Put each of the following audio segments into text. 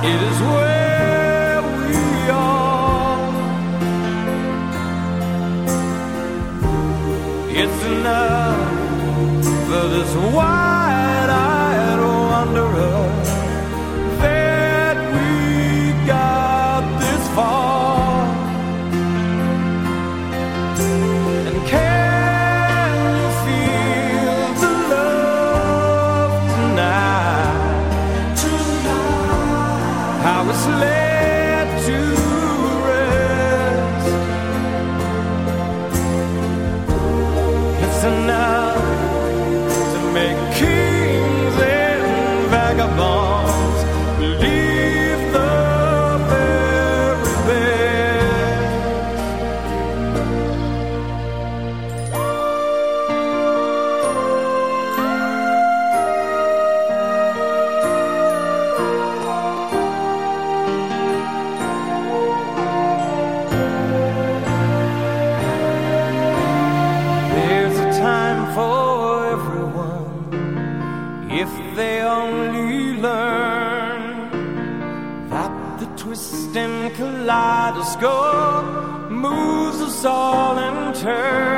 It is where we are. It's enough for this one. go moves us all in turn.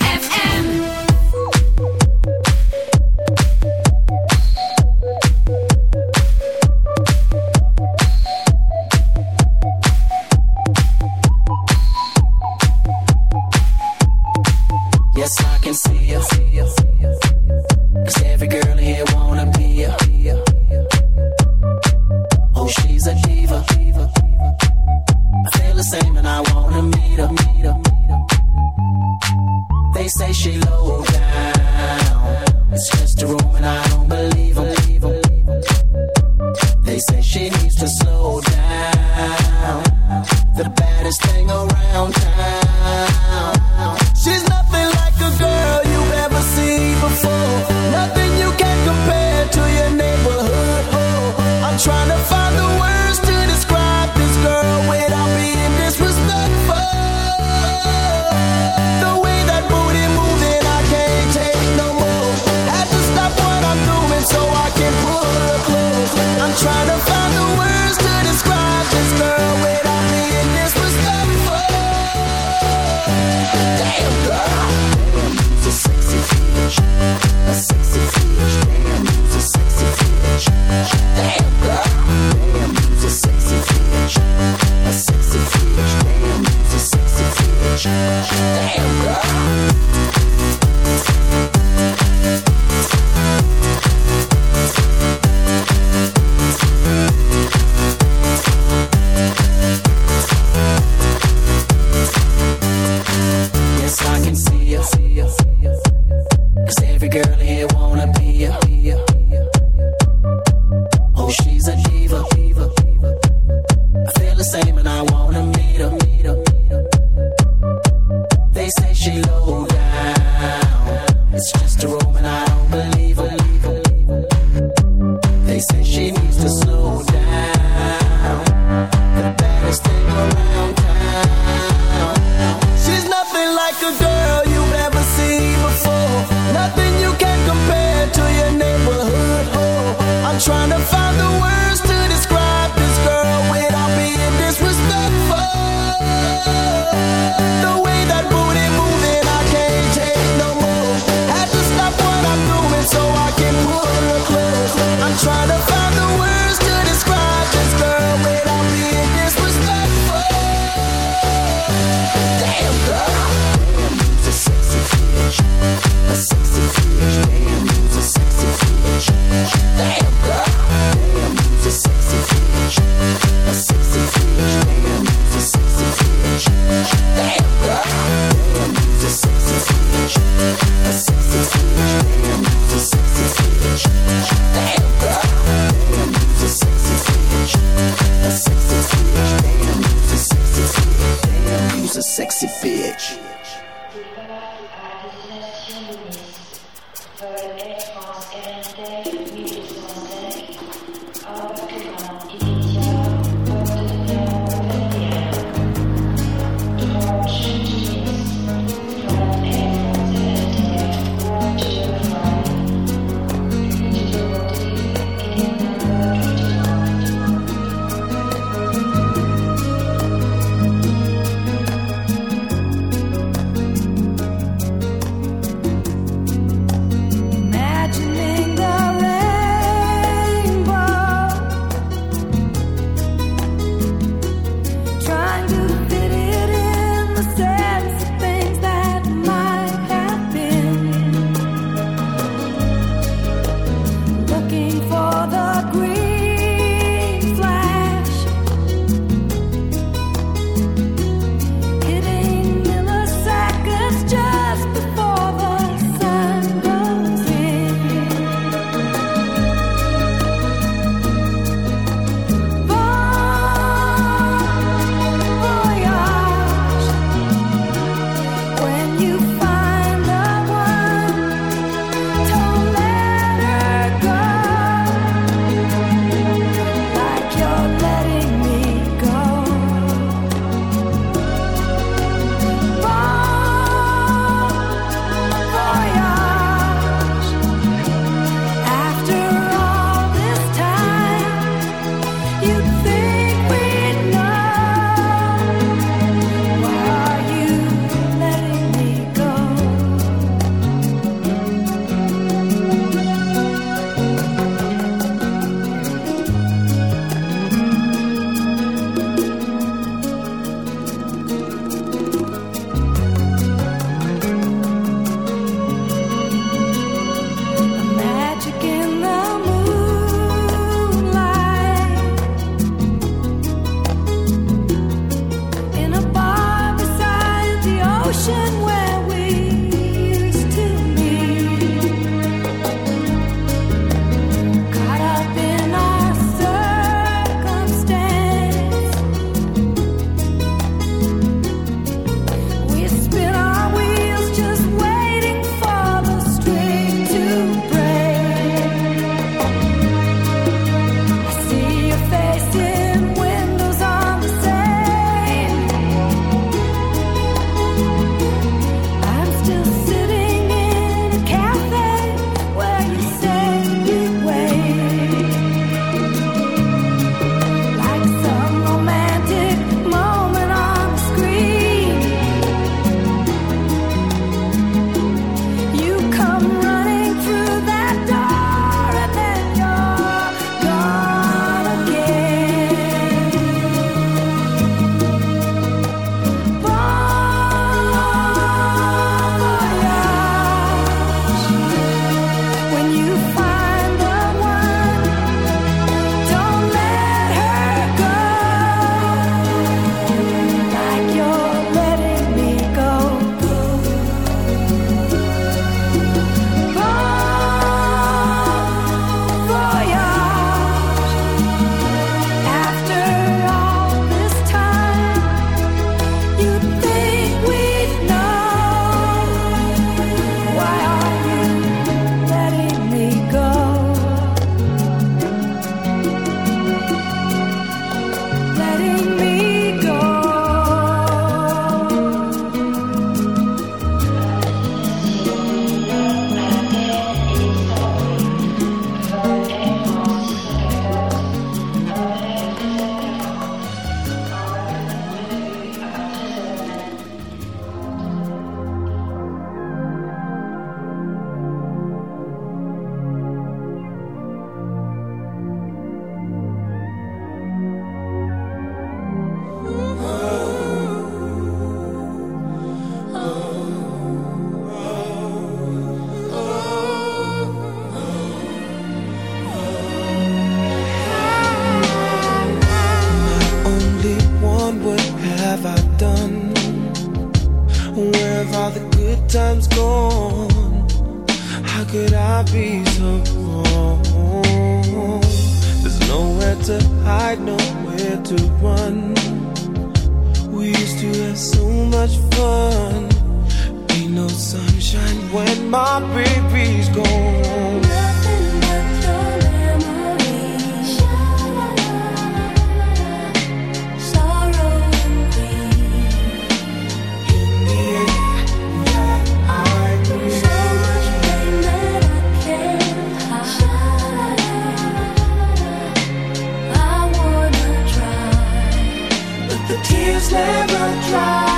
Tears never dry.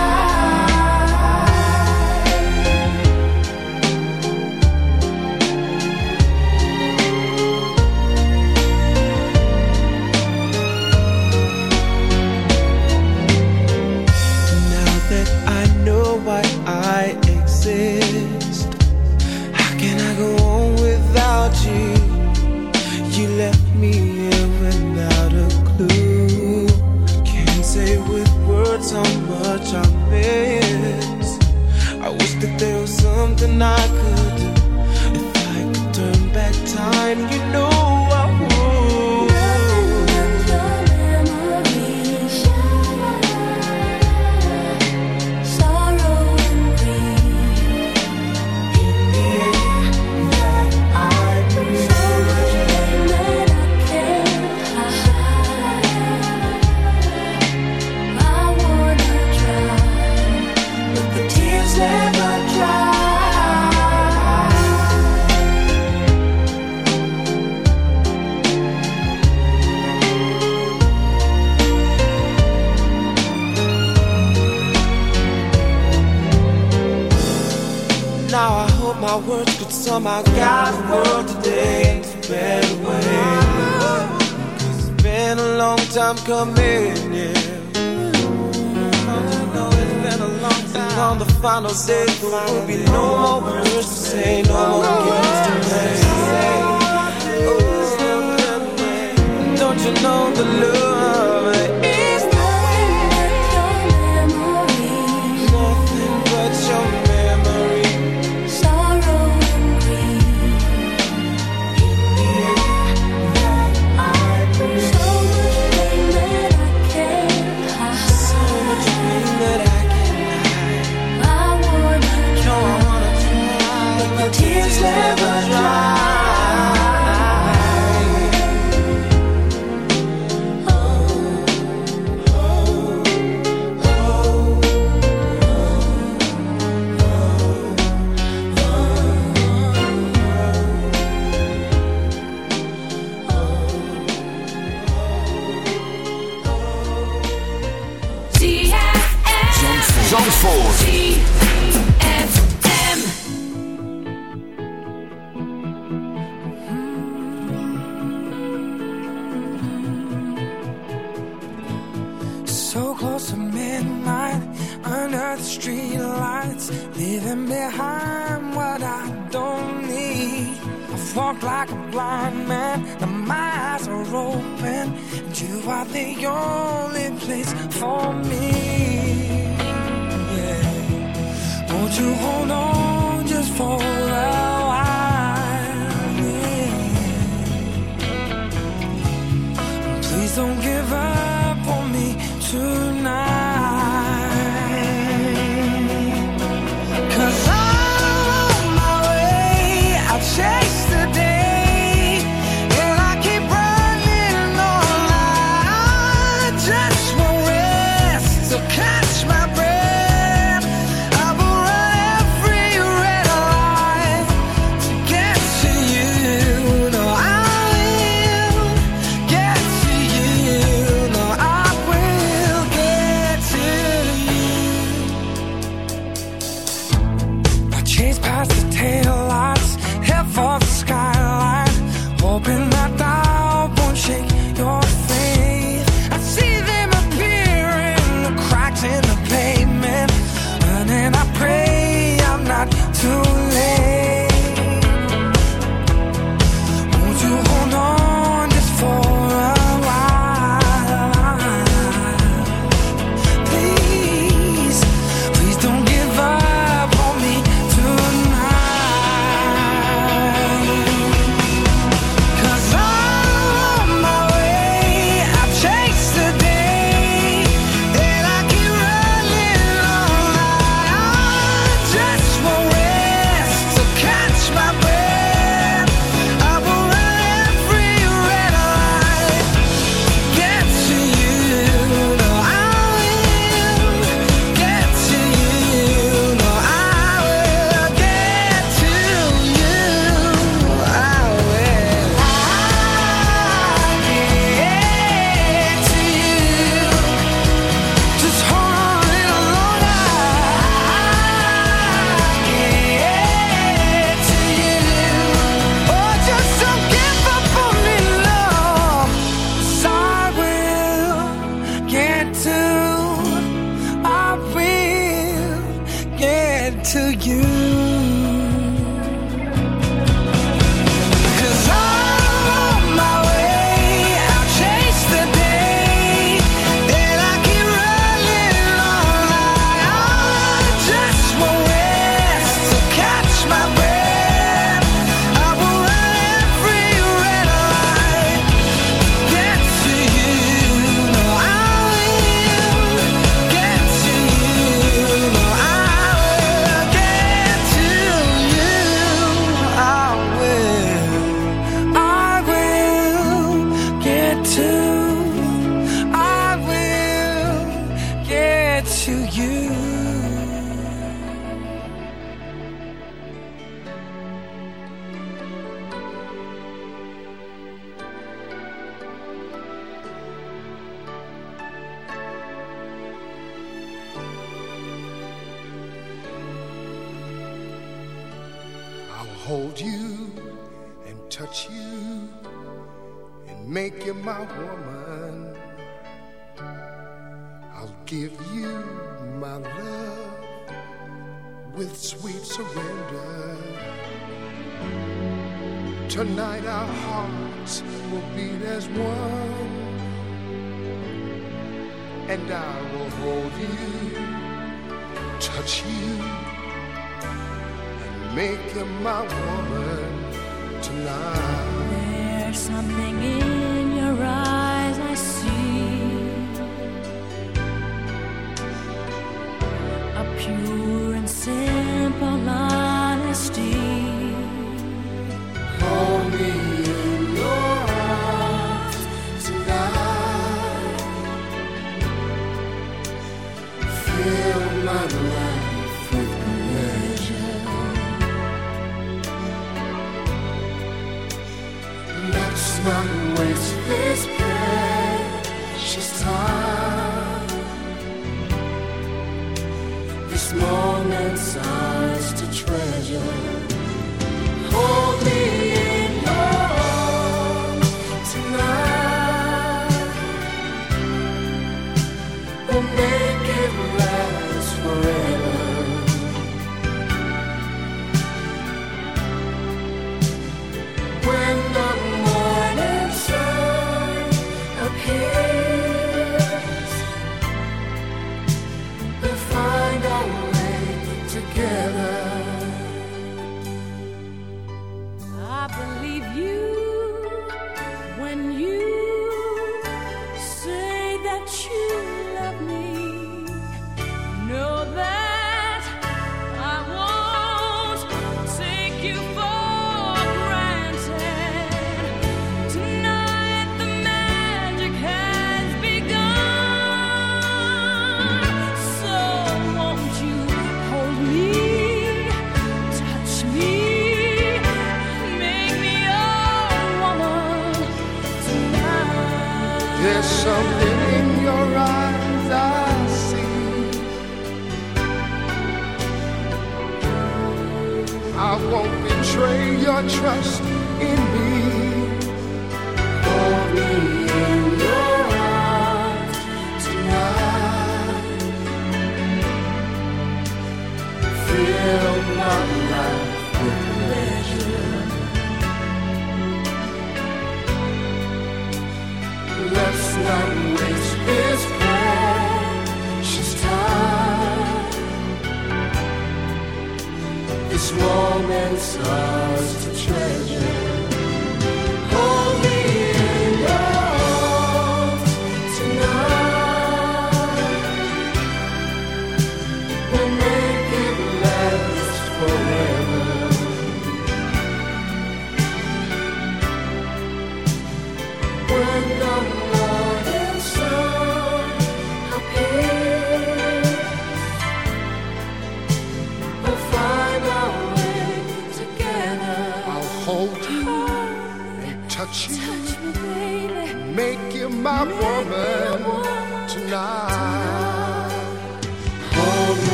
such to treasure.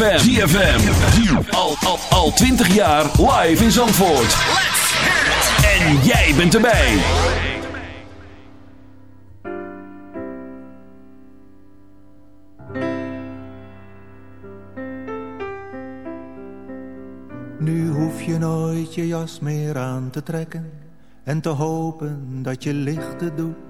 ZFM. ZFM. Al, al, al 20 jaar live in Zandvoort. En jij bent erbij. Nu hoef je nooit je jas meer aan te trekken en te hopen dat je lichten doet.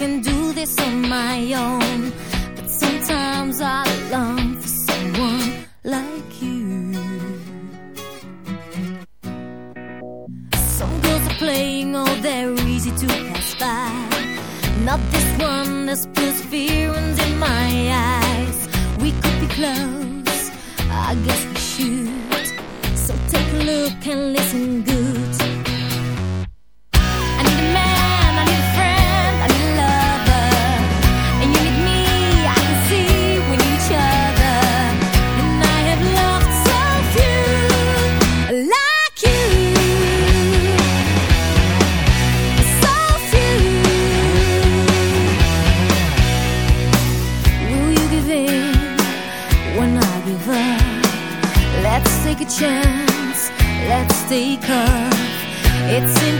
can do this on my own. But sometimes I long for someone like you. Some girls are playing, oh, they're easy to pass by. Not this one, there's perseverance in my eyes. We could be close, I guess we should. So take a look and listen curve. It's in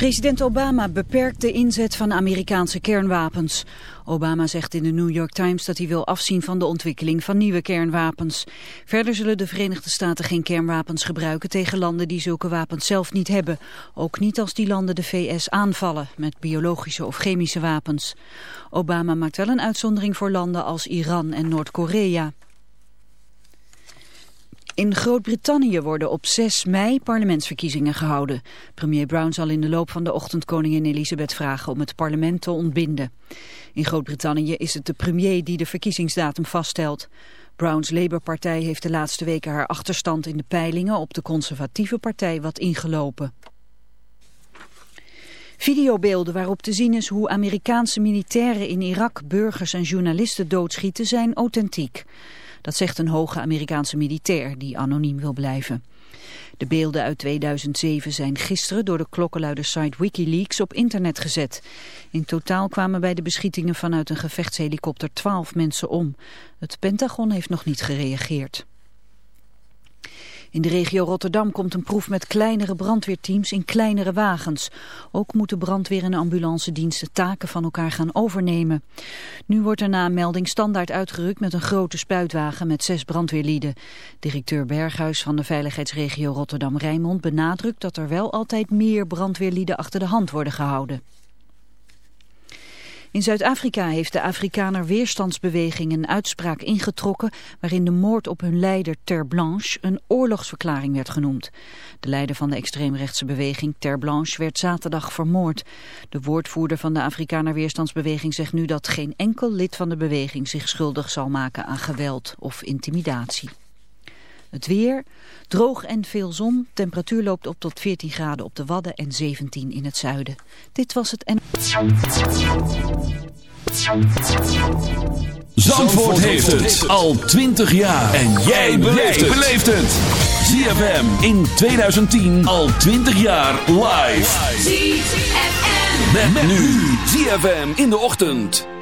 President Obama beperkt de inzet van Amerikaanse kernwapens. Obama zegt in de New York Times dat hij wil afzien van de ontwikkeling van nieuwe kernwapens. Verder zullen de Verenigde Staten geen kernwapens gebruiken tegen landen die zulke wapens zelf niet hebben. Ook niet als die landen de VS aanvallen met biologische of chemische wapens. Obama maakt wel een uitzondering voor landen als Iran en Noord-Korea. In Groot-Brittannië worden op 6 mei parlementsverkiezingen gehouden. Premier Brown zal in de loop van de ochtend koningin Elisabeth vragen om het parlement te ontbinden. In Groot-Brittannië is het de premier die de verkiezingsdatum vaststelt. Browns Labour-partij heeft de laatste weken haar achterstand in de peilingen op de conservatieve partij wat ingelopen. Videobeelden waarop te zien is hoe Amerikaanse militairen in Irak burgers en journalisten doodschieten zijn authentiek. Dat zegt een hoge Amerikaanse militair die anoniem wil blijven. De beelden uit 2007 zijn gisteren door de klokkenluidersite Wikileaks op internet gezet. In totaal kwamen bij de beschietingen vanuit een gevechtshelikopter 12 mensen om. Het Pentagon heeft nog niet gereageerd. In de regio Rotterdam komt een proef met kleinere brandweerteams in kleinere wagens. Ook moeten brandweer- en ambulancediensten taken van elkaar gaan overnemen. Nu wordt er na een melding standaard uitgerukt met een grote spuitwagen met zes brandweerlieden. Directeur Berghuis van de veiligheidsregio Rotterdam-Rijnmond benadrukt dat er wel altijd meer brandweerlieden achter de hand worden gehouden. In Zuid-Afrika heeft de Afrikaner Weerstandsbeweging een uitspraak ingetrokken waarin de moord op hun leider Ter Blanche een oorlogsverklaring werd genoemd. De leider van de extreemrechtse beweging Ter Blanche werd zaterdag vermoord. De woordvoerder van de Afrikaner Weerstandsbeweging zegt nu dat geen enkel lid van de beweging zich schuldig zal maken aan geweld of intimidatie. Het weer, droog en veel zon. Temperatuur loopt op tot 14 graden op de Wadden en 17 in het zuiden. Dit was het en... Zandvoort heeft het al 20 jaar. En jij beleeft het. ZFM in 2010 al 20 jaar live. ZFM. Met, nu. ZFM in de ochtend.